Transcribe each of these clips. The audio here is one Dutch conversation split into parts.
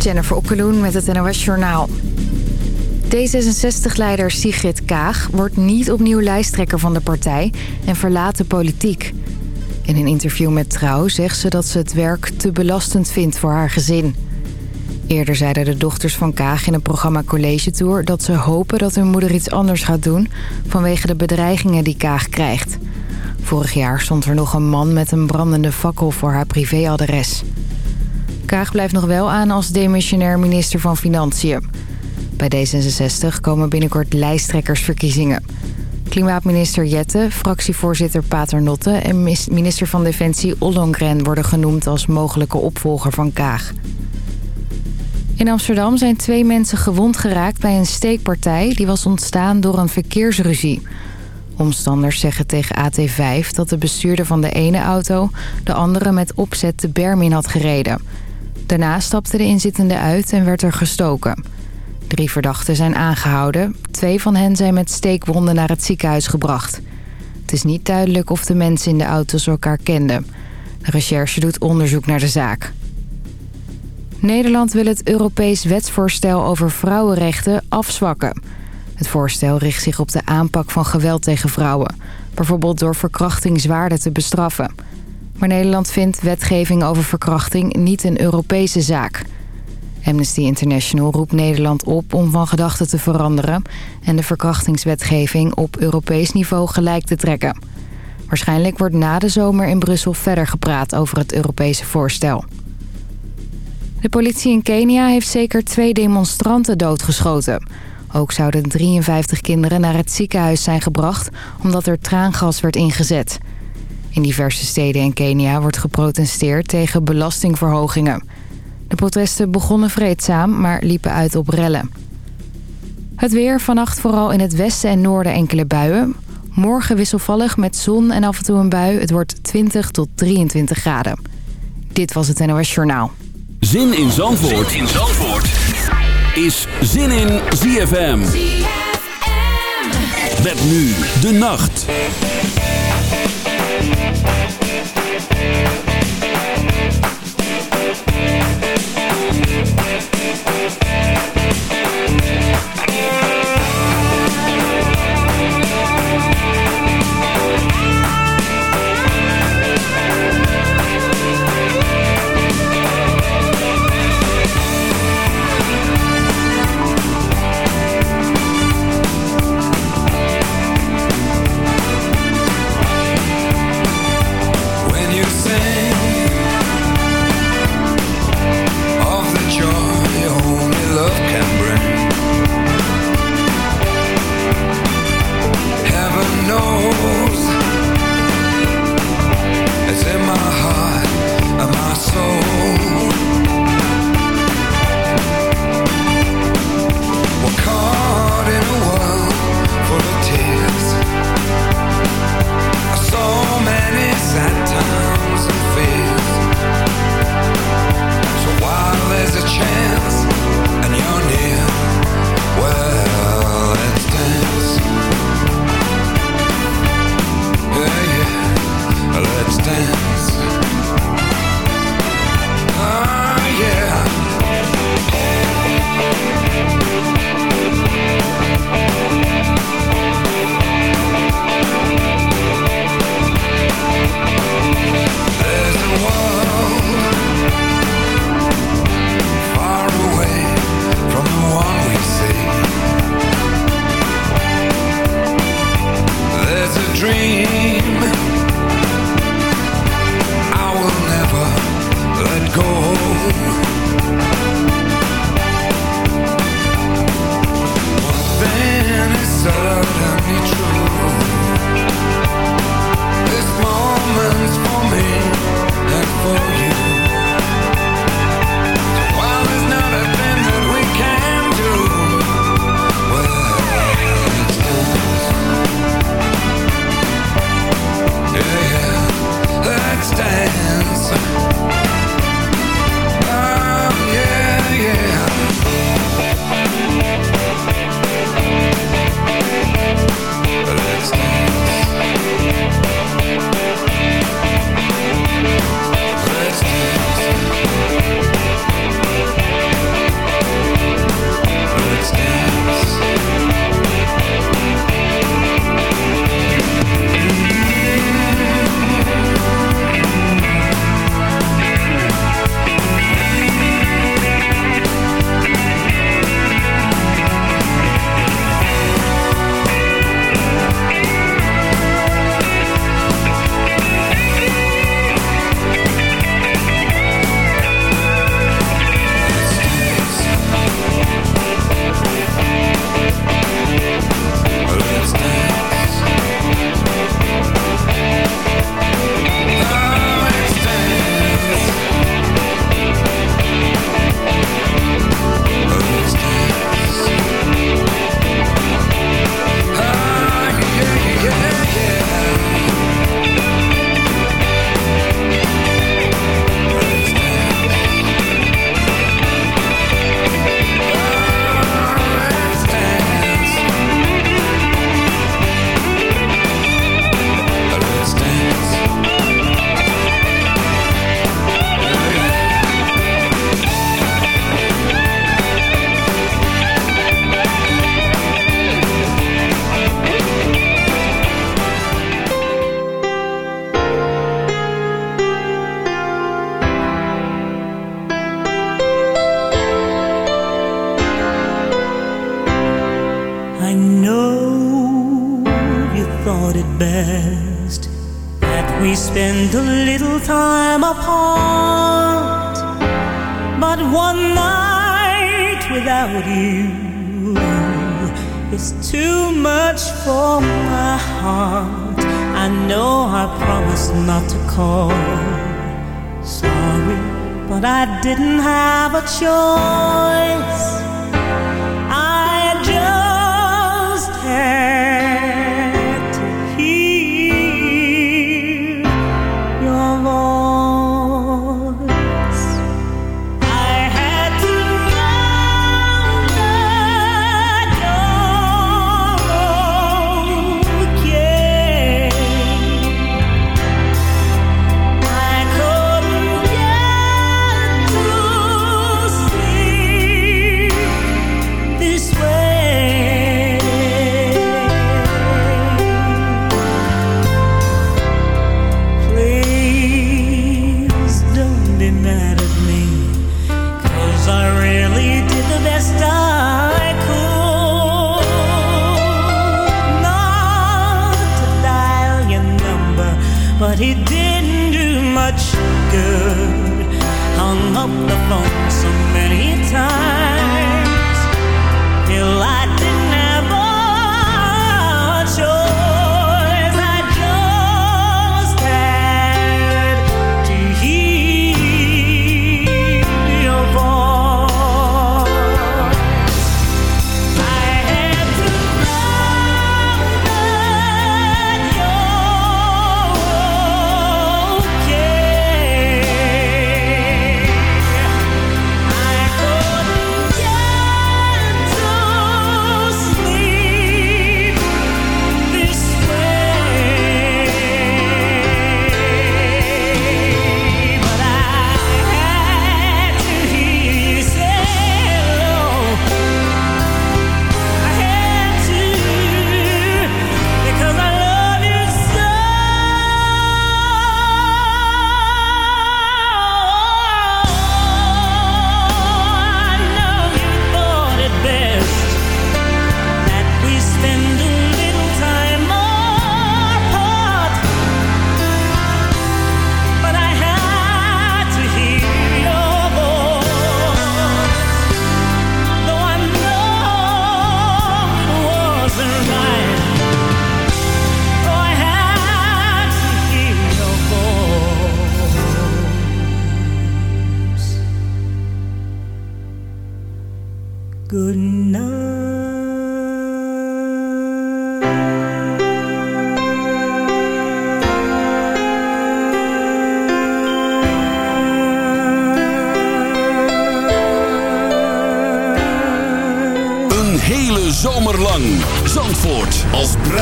Jennifer Okkeloen met het NOS Journaal. D66-leider Sigrid Kaag wordt niet opnieuw lijsttrekker van de partij en verlaat de politiek. In een interview met Trouw zegt ze dat ze het werk te belastend vindt voor haar gezin. Eerder zeiden de dochters van Kaag in het programma College Tour... dat ze hopen dat hun moeder iets anders gaat doen... vanwege de bedreigingen die Kaag krijgt. Vorig jaar stond er nog een man met een brandende fakkel voor haar privéadres. Kaag blijft nog wel aan als demissionair minister van Financiën. Bij D66 komen binnenkort lijsttrekkersverkiezingen. Klimaatminister Jette, fractievoorzitter Paternotte... en minister van Defensie Ollongren worden genoemd als mogelijke opvolger van Kaag. In Amsterdam zijn twee mensen gewond geraakt bij een steekpartij... die was ontstaan door een verkeersruzie. Omstanders zeggen tegen AT5 dat de bestuurder van de ene auto... de andere met opzet de berm in had gereden. Daarna stapte de inzittende uit en werd er gestoken. Drie verdachten zijn aangehouden. Twee van hen zijn met steekwonden naar het ziekenhuis gebracht. Het is niet duidelijk of de mensen in de auto's elkaar kenden. De recherche doet onderzoek naar de zaak. Nederland wil het Europees wetsvoorstel over vrouwenrechten afzwakken. Het voorstel richt zich op de aanpak van geweld tegen vrouwen. Bijvoorbeeld door verkrachting zwaarder te bestraffen. Maar Nederland vindt wetgeving over verkrachting niet een Europese zaak. Amnesty International roept Nederland op om van gedachten te veranderen... en de verkrachtingswetgeving op Europees niveau gelijk te trekken. Waarschijnlijk wordt na de zomer in Brussel verder gepraat over het Europese voorstel. De politie in Kenia heeft zeker twee demonstranten doodgeschoten. Ook zouden 53 kinderen naar het ziekenhuis zijn gebracht... omdat er traangas werd ingezet. In diverse steden in Kenia wordt geprotesteerd tegen belastingverhogingen. De protesten begonnen vreedzaam, maar liepen uit op rellen. Het weer, vannacht vooral in het westen en noorden enkele buien. Morgen wisselvallig met zon en af en toe een bui. Het wordt 20 tot 23 graden. Dit was het NOS Journaal. Zin in Zandvoort, zin in Zandvoort. is Zin in ZFM. ZFM. Met nu de nacht. Bye. understand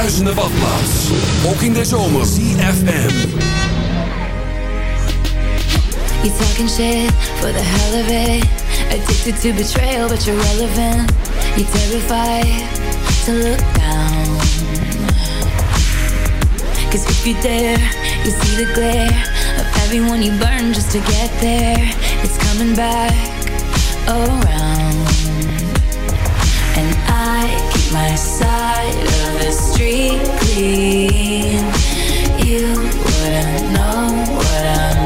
bruisende badplaats. Ook in de zomer. CFM. You talking shit for the hell of it. Addicted to betrayal, but you're relevant. You're terrified to look down. Cause if you dare, you see the glare of everyone you burn just to get there. It's coming back around my side of the street clean You wouldn't know what I'm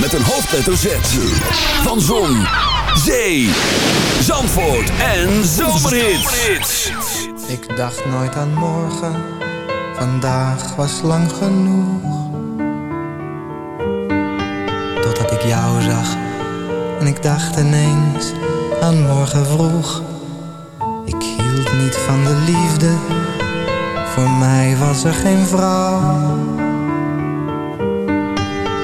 Met een hoofdletter. Van Zon, Zee, Zandvoort en Zomerhits. Ik dacht nooit aan morgen, vandaag was lang genoeg. Totdat ik jou zag en ik dacht ineens aan morgen vroeg. Ik hield niet van de liefde, voor mij was er geen vrouw.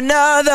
Another.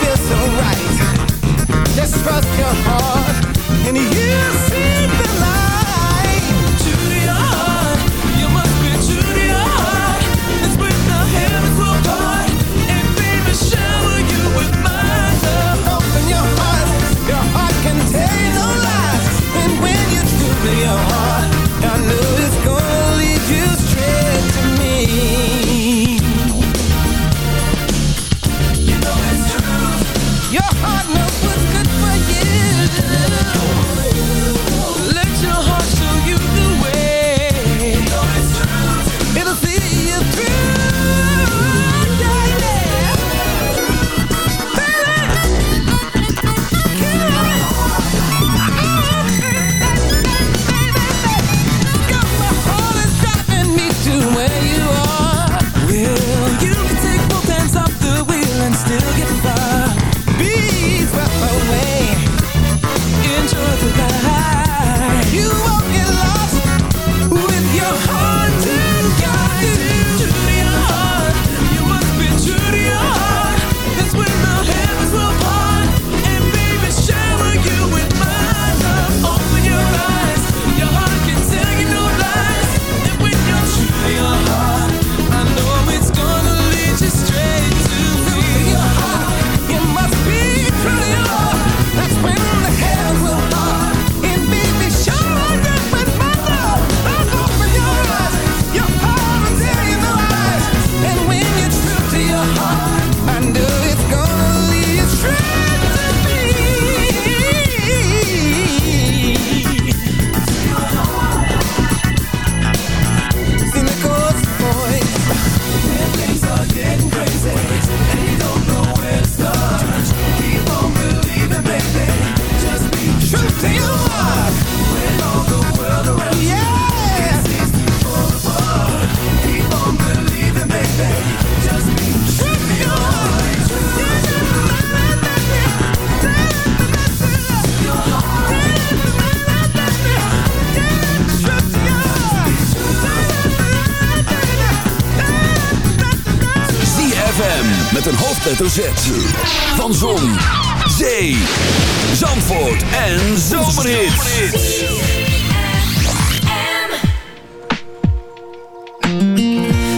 feel so hoofdletter van Zon, Zee, Zandvoort en Zomerhits.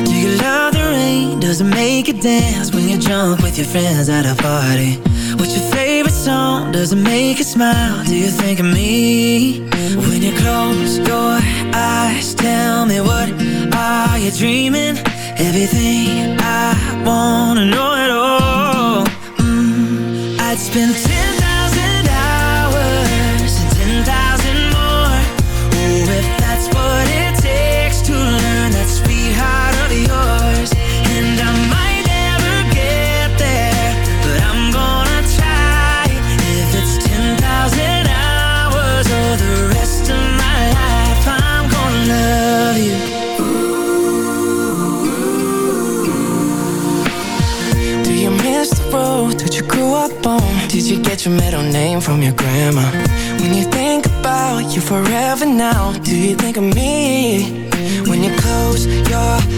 Do you love the rain? Does it make you dance when you're drunk with your friends at a party? What's your favorite song? Does it make you smile? Do you think of me? When you close your eyes, tell me what are you dreaming? Everything I wanna know been your middle name from your grandma When you think about you forever now Do you think of me? When you close your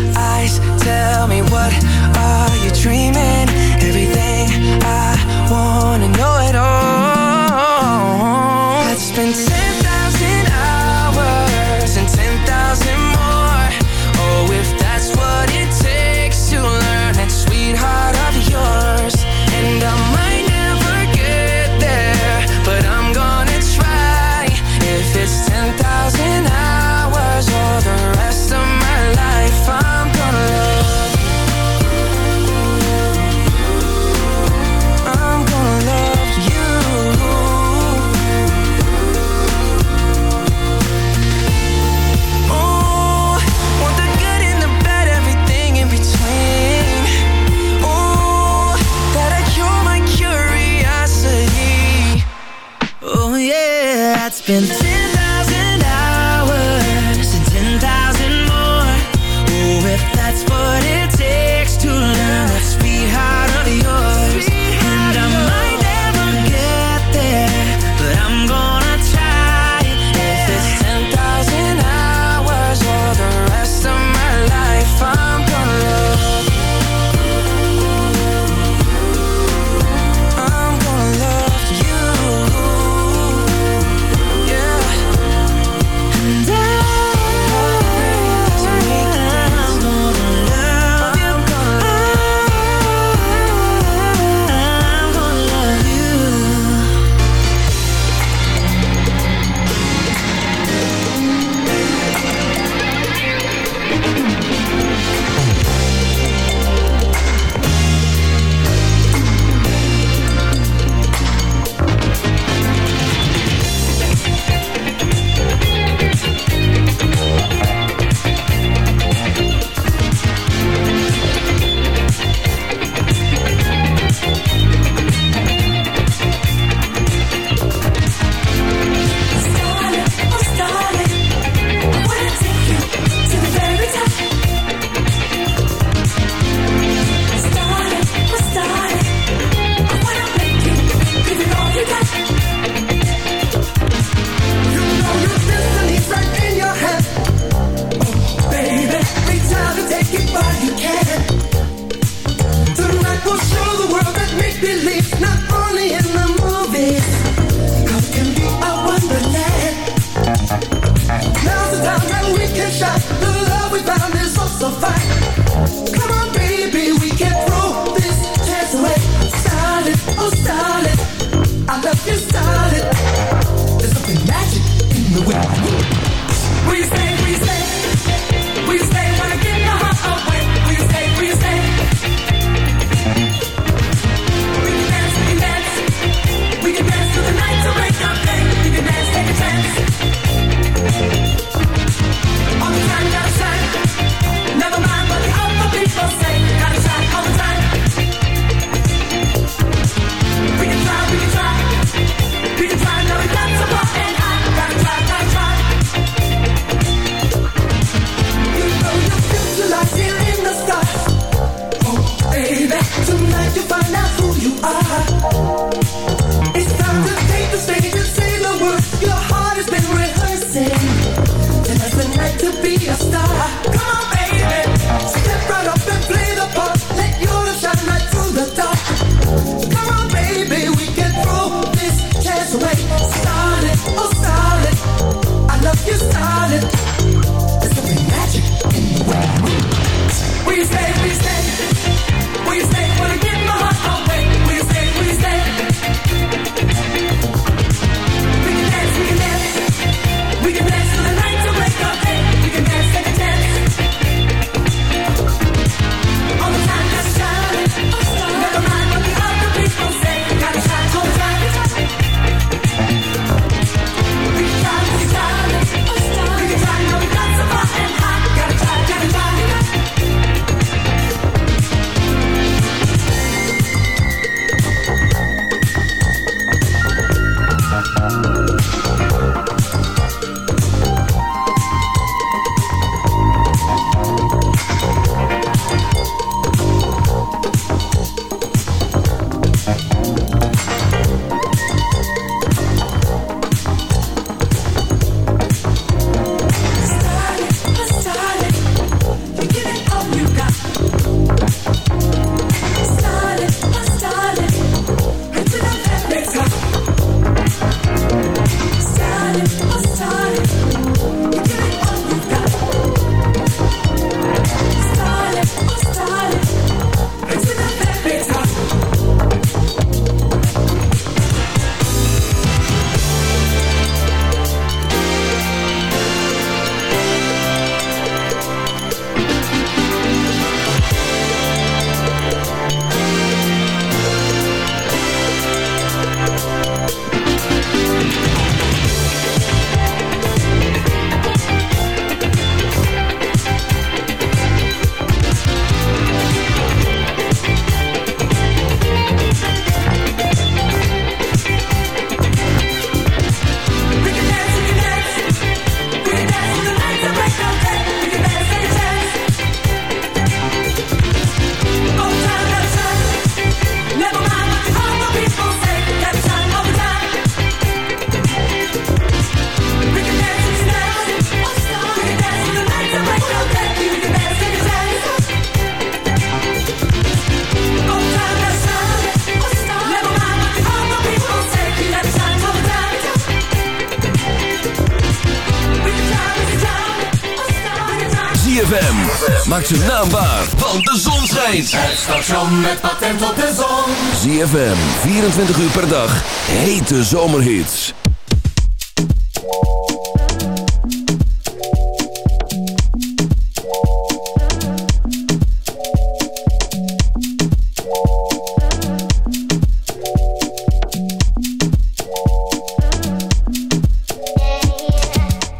station met patent op de zon. ZFM, 24 uur per dag. Hete zomerhits.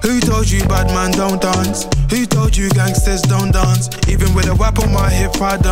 Who told you bad man don't dance? Who told you gangsters don't dance? Even with a whip on my hip, I dance.